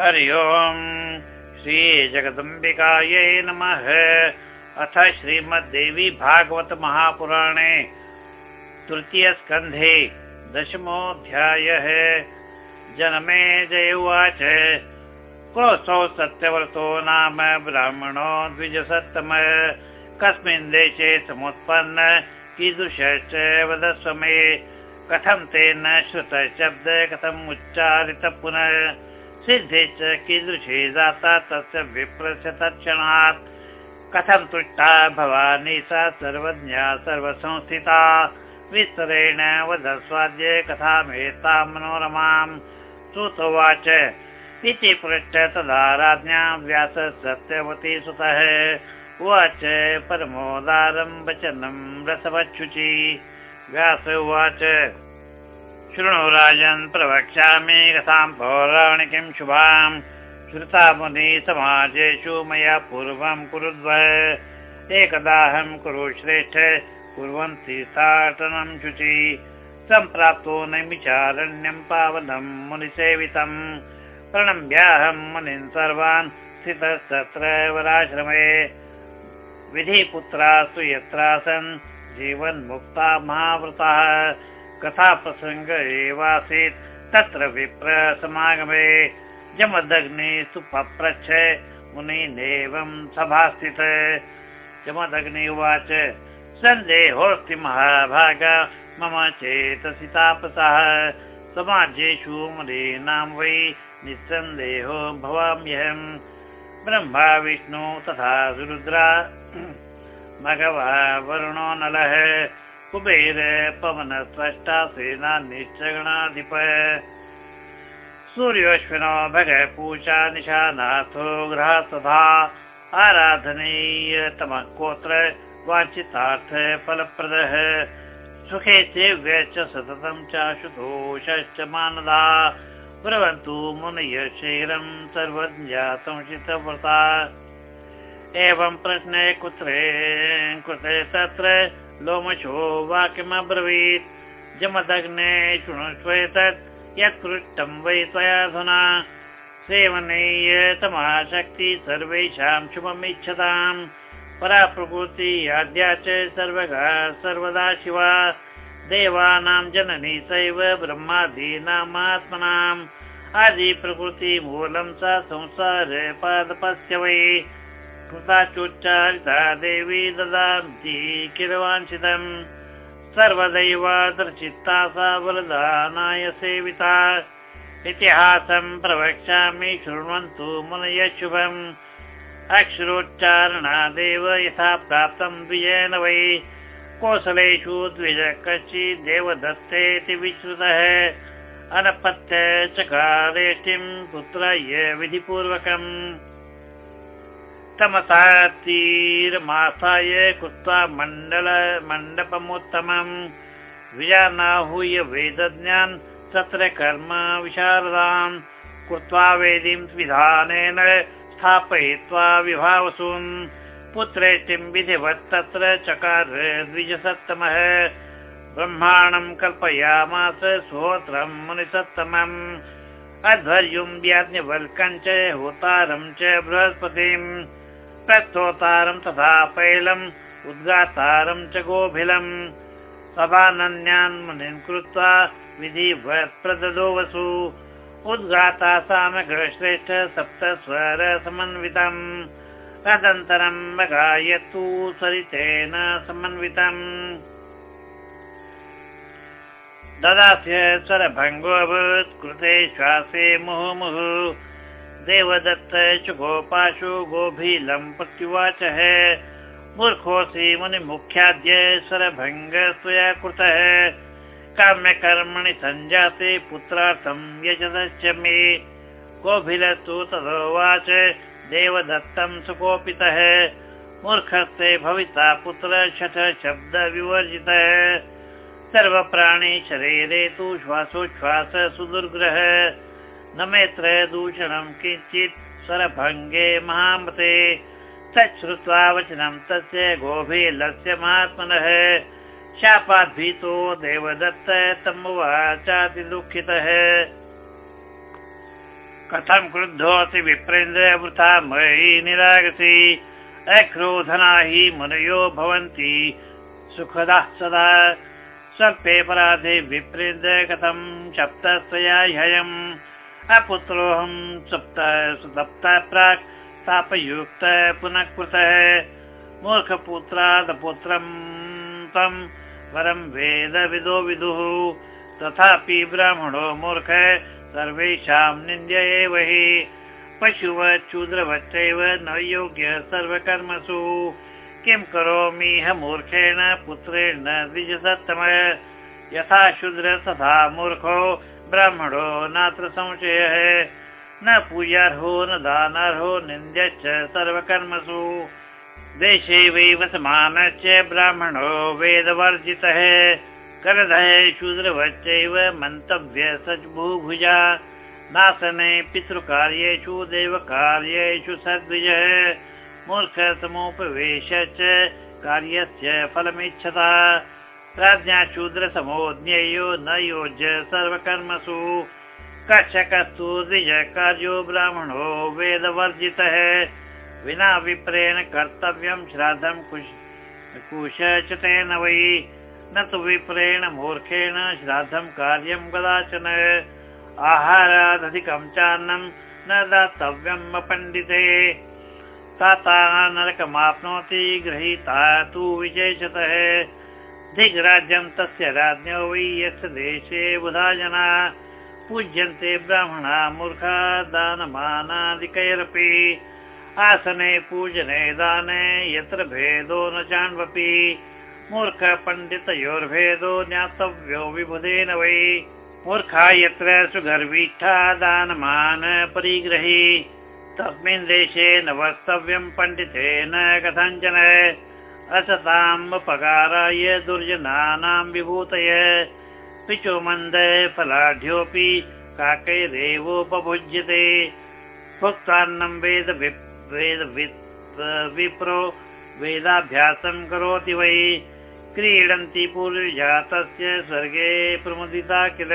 हरि ओम्। श्रीजगदम्बिकायै नमः। अथ श्रीमद्देवी भागवत महापुराणे तृतीयस्कन्धे दशमोऽध्यायः। जनमे जय उवाच। कोऽसौ सत्यव्रतो नाम ब्राह्मणो द्विजसत्तम। कस्मिन् देशे समुत्पन्न कीदृशश्च वदस्व मे। कथं तेन श्रुतशब्द कथम् उच्चारित पुनः सिद्धे च कीदृशे जाता तस्य विप्रस्य तत्क्षणात् कथं तुष्टा भवानी सा सर्वज्ञा सर्वसंस्थिता? विस्तरेण वदस्वाद्य कथामेतां मनोरमां। सुतोवाच इति पृष्ठ तदा राज्ञा व्यास सत्यवती सुतः। उवाच परमोदारं वचनं रसवच्छुचि। व्यास उवाच शृणु राजन् प्रवक्ष्यामि कथां पौराणिकीं शुभां श्रुता मुनि समाजेषु मया पूर्वं कुरुद्व। एकदाहं कुरु श्रेष्ठ कुर्वन्ति साटनं शुचि। सम्प्राप्तो नैमिचारण्यं पावनं मुनिसेवितं प्रणम्याहं मुनिन् सर्वान् स्थितस्तत्र वराश्रमे विधिपुत्रास्तु यत्रासन् जीवन्मुक्ता महाव्रताः कथाप्रसङ्ग एवासीत्। तत्र विप्र समागमे जमदग्नि मुनिनेवं सभास्थित। जमदग्नि उवाच सन्देहोऽस्ति महाभाग मम चेतसि तापसः समाजेषु मुनीनां वै निस्सन्देहो भवाम्यहम्। ब्रह्मा विष्णु तथा रुद्रा। भगवा वरुणो नलः कुबेर पवन स्रष्टा सेना निश्चगणाधिप सूर्योश्विनो भग पूषा निशानाथो तथा आराधनीयतमः कोत्र वाञ्छितार्थ फलप्रदः। सुखे सेव्य च सततं चाशुतोषश्च मानदा। ब्रवन्तु मुनय शैरं सर्वज्ञा संशितव्रता एवं प्रश्ने कुत्रे कृते तत्र लोमशो वाक्यमब्रवीत् जमदग्ने शृणुष्व तत् यत्पृष्टं वै त्वयाधुना सेवनीयतमाशक्ति सर्वेषां शुभमिच्छताम्। परा प्रकृति आद्या च सर्वगा सर्वदा शिवा। देवानां जननी सैव ब्रह्मादीनामात्मनाम्। आदिप्रकृतिमूलं सा संसार वै। कृताचोच्चारिता देवी ददान्ति किरवाञ्छितम् सर्वदैवादर्चित्ता सा वरदानाय सेविता। इतिहासं प्रवक्ष्यामि शृण्वन्तु मुनय शुभम् अक्षरोच्चारणादेव यथा प्राप्तं द्विजेन वै। कोसलेषु द्विज कश्चित् देवदत्तेति विश्रुतः। अनपत्य चकारेष्टिं पुत्राय विधिपूर्वकम् तमसातीरमासाय कृत्वा मण्डल मण्डपमुत्तमम्। विजानाहूय वेदज्ञान् तत्र कर्म विशारदान्। कृत्वा वेदीं विधानेन स्थापयित्वा विभावसून्। पुत्रेष्टिं विधिवत् तत्र चकार द्विजसत्तमः। ब्रह्माणं कल्पयामास श्रोत्रं मुनिसत्तमम्। अध्वर्युं व्याज्ञवल्कं च होतारं च बृहस्पतिम् प्रस्तोतारं तथा पैलम् उद्गातारं च गोभिलम् सभानन्यान् मुनिन् कृत्वा विधिवत् प्रददो वसु उद्गाता सामग्रश्रेष्ठ सप्त स्वर समन्वितम् तदन्तरं गायतु सरितेन समन्वितम् ददास्य स्वरभङ्गोऽभूत् कृते श्वासे मुहुर्मुहुः देवदत्त च गोपाशु गोभीलं प्रत्युवाचः मूर्खोऽसि मुनिमुख्याद्य स्वरभङ्ग स्वया कृतः। काम्यकर्मणि सञ्जाते पुत्रार्थं यजतश्च मे गोभिलस्तु तदोवाच देवदत्तं सुकोपितः। मूर्खस्ते भविता पुत्र शठ शब्द विवर्जितः सर्वप्राणि शरीरे तु श्वासोच्छ्वास सुदुर्ग्रह। न मेत्र दूषणं किञ्चित् स्वरभङ्गे महामते। तच्छ्रुत्वा वचनं तस्य गोभीलस्य महात्मनः। शापाद्भीतो कथं क्रुद्धोऽसि विप्रेन्द्र वृथा मयि निरागसि। अक्रोधना हि मुनयो भवन्ति। सुखदाः सदा। पराधे विप्रेन्द्र कथं सप्तया ह्ययम् अपुत्रोऽहं सप्त सुप्त प्राक् तापयुक्त पुनः कृतः मूर्खपुत्रादपुत्रं तं वरं वेद विदो तथापि ब्राह्मणो मूर्ख, सर्वेषां निन्द्य एव हि। पशुवच्छूद्रवच्चैव न योग्य सर्वकर्मसु। किं करोमि मूर्खेण, पुत्रेण द्विजसत्तम। यथा शूद्र तथा मूर्खो। ब्राह्मणो नात्र संशयः। न पूजार्हो न दानार्हो निन्द्यश्च सर्वकर्मसु। देशे वैव समानश्च ब्राह्मणो वेदवर्जितः। करधः शूद्रवच्चैव मन्तव्य सज्भूभुजा। नासने पितृकार्येषु देवकार्येषु सद्विजः। मूर्खसमुपवेश कार्यस्य फलमिच्छता राज्ञा शूद्रसमो ज्ञेयो न योज्य सर्वकर्मसु। कक्षकस्तु द्विजकार्यो ब्राह्मणो वेदवर्जितः। विना विप्रेण कर्तव्यं श्राद्धं कुश च तेन वै। न तु विप्रेण मूर्खेण श्राद्धं कार्यं कदाचन। आहारादधिकं चान्नं न दातव्यम् अपण्डिते। ताता नरकमाप्नोति गृहीता तु विशेषतः दिग्राज्यं तस्य राज्ञो वै यस्य देशे बुधा जना पूज्यन्ते ब्राह्मणा मूर्खा दानमानादिकैरपि। आसने पूजने दाने यत्र भेदो न चाण्वपि। मूर्ख पण्डितयोर्भेदो ज्ञातव्यो विबुधेन वै। मूर्खा यत्र सुगर्वीष्ठा दानमान परिग्रही तस्मिन् देशे न वक्तव्यं पण्डितेन कथञ्चन असतामुपकाराय दुर्जनानां विभूतय पिचो मन्द फलाढ्योऽपि काकैरेवोपभुज्यते भुक्तान्नं वेद विप्रो वेदाभ्यासं करोति वै। क्रीडन्ति पूर्वजातस्य स्वर्गे प्रमुदिता किल।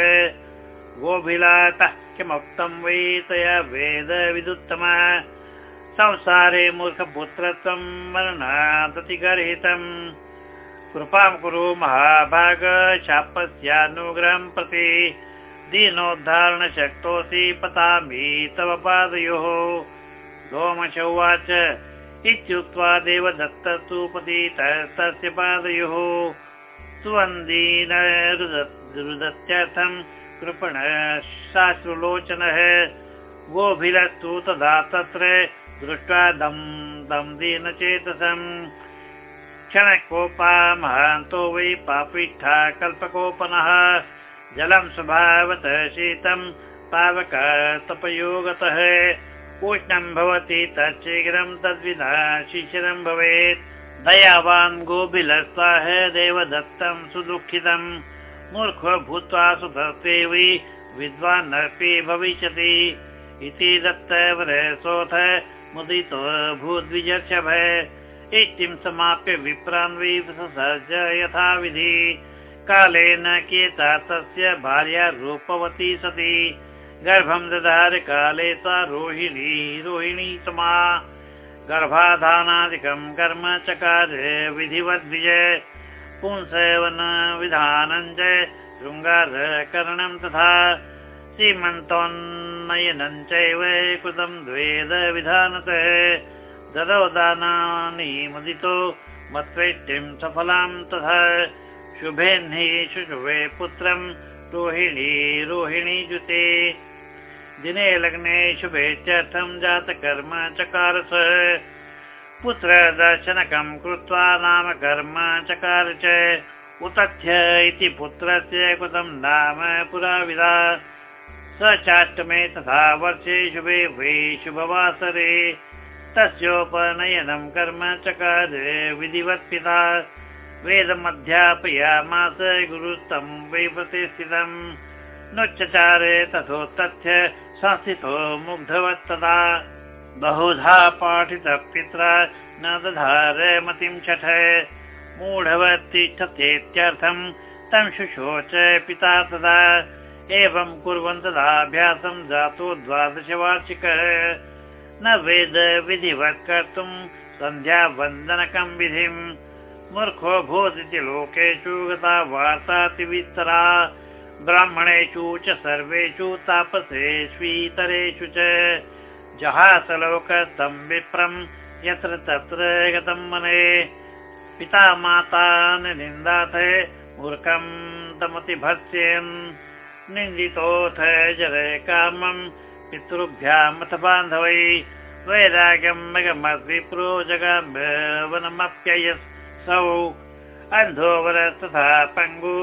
गोभिलातः किमुक्तं वै तया वेद विदुत्तम संसारे मूर्खपुत्रत्वं मरणादतिगर्हितम् कृपां कुरु महाभाग शापस्यानुग्रहं प्रति। दीनोद्धारणशक्तोऽसि पतामि तव पादयोः। लोमश उवाच इत्युक्त्वा देवदत्तस्तु तस्य पादयोः। सुवन्दीन रुदत्यर्थं कृपण शाश्रुलोचनः। गोभिलस्तु तदा तत्र दृष्ट्वा दं दं दीनचेतसम्। क्षणकोपा महान्तो वै पापिष्ठा कल्पकोपनः। जलं स्वभावतः शीतं उष्णं भवति तच्छीघ्रं तद्विना शिशिरं भवेत्। दयावान् गोबिलस्ताः देवदत्तं सुदुःखितं मूर्खो भूत्वा वै विद्वान् अपि भविष्यति। इति दत्तवरसोऽथ मुदितो भूद्विजर्षभ। इष्टिं समाप्य यथाविधि। कालेन केता तस्य भार्या रूपवती सती। गर्भं ददार काले सा रोहिणी रोहिणी समा। गर्भाधानादिकं कर्म चकार विधिवद्विजय पुंसवन विधानं च शृङ्गारकरणं तथा सीमन्तोन्नयनं चैव कृतं द्वेद विधानतः ददौ दानानि मुदितो मत्वेष्टिं सफलां तथा शुभेह्नि शुशुभे पुत्रं रोहिणी रोहिणी जुते दिने लग्ने शुभे चर्थं जातकर्म चकार स पुत्रदर्शनकं कृत्वा नाम कर्म चकार च उतथ्य इति पुत्रस्य कृतं नाम पुराविदा स चाष्टमे तथा वर्षे शुभे वै शुभवासरे। तस्योपनयनं कर्म चकार विधिवत्पिता वेदमध्यापयामास गुरुस्तं वै प्रतिष्ठितम् नोच्चचार तथोत्थ्य संस्थितो मुग्धवत्तदा बहुधा पाठितः पित्रा न दधार मतिं छठ। मूढवत्तिष्ठतेत्यर्थं तं शुशोच पिता तदा एवं कुर्वन् तदाभ्यासं जातो द्वादशवार्षिकः। न वेद विधिवत् कर्तुं सन्ध्यावन्दनकं विधिम् मूर्खो भूदिति लोकेषु गता वार्तातिविस्तरा। ब्राह्मणेषु च सर्वेषु तापसेष्वीतरेषु च। जहासलोकस्थं विप्रम् यत्र तत्र गतं मने। पिता माता निन्दाथ मूर्खं तमतिभत्स्यन् निन्दितोऽथ जरे कामम् पितृभ्यामथ बान्धवै वैराग्यं जगाम्बवनमप्ययसौ अन्धो वरस्तथा पङ्गु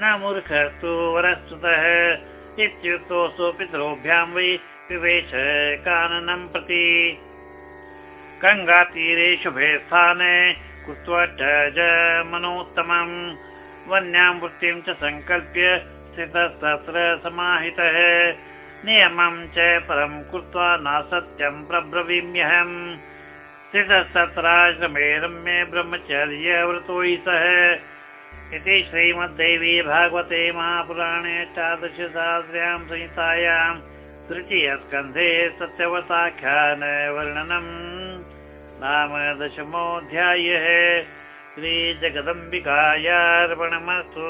न मूर्खस्तु वरस्तुतः इत्युक्तोऽसु पितृभ्यां वै विवेश काननं प्रति। गङ्गातीरे शुभे स्थाने कुत्वज मनोत्तमम्। वन्यां वृत्तिं च सङ्कल्प्य स्थितस्तत्र समाहितः। नियमं च परं कृत्वा नासत्यं प्रब्रवीम्यहम्। स्थितस्तत्राश्रमे रम्ये ब्रह्मचर्यव्रतो हि सः। इति श्रीमद्देवी भागवते महापुराणे अष्टादशसहस्र्यां संहितायां तृतीयस्कन्धे सत्यवताख्यानवर्णनम् नाम दशमोऽध्यायः श्रीजगदम्बिकायार्पणमस्तु